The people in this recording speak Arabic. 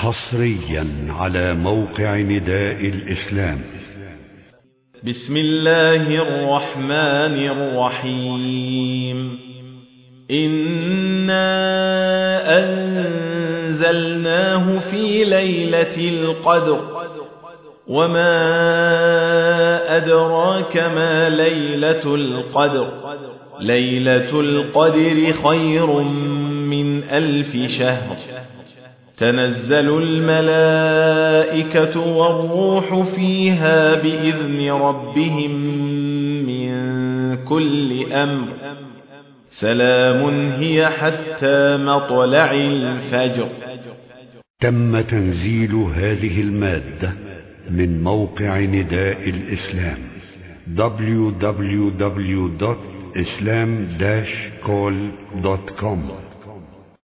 حصريا على موقع نداء الإسلام. بسم الله الرحمن الرحيم. إنا أنزلناه في ليلة القدر. وما أدراك ما ليلة القدر. ليلة القدر خير من ألف شهر. تنزل الملائكة والروح فيها بإذن ربهم من كل أمر. سلام هي حتى مطلع الفجر. تم تنزيل هذه المادة من موقع نداء الإسلام www.islam-call.com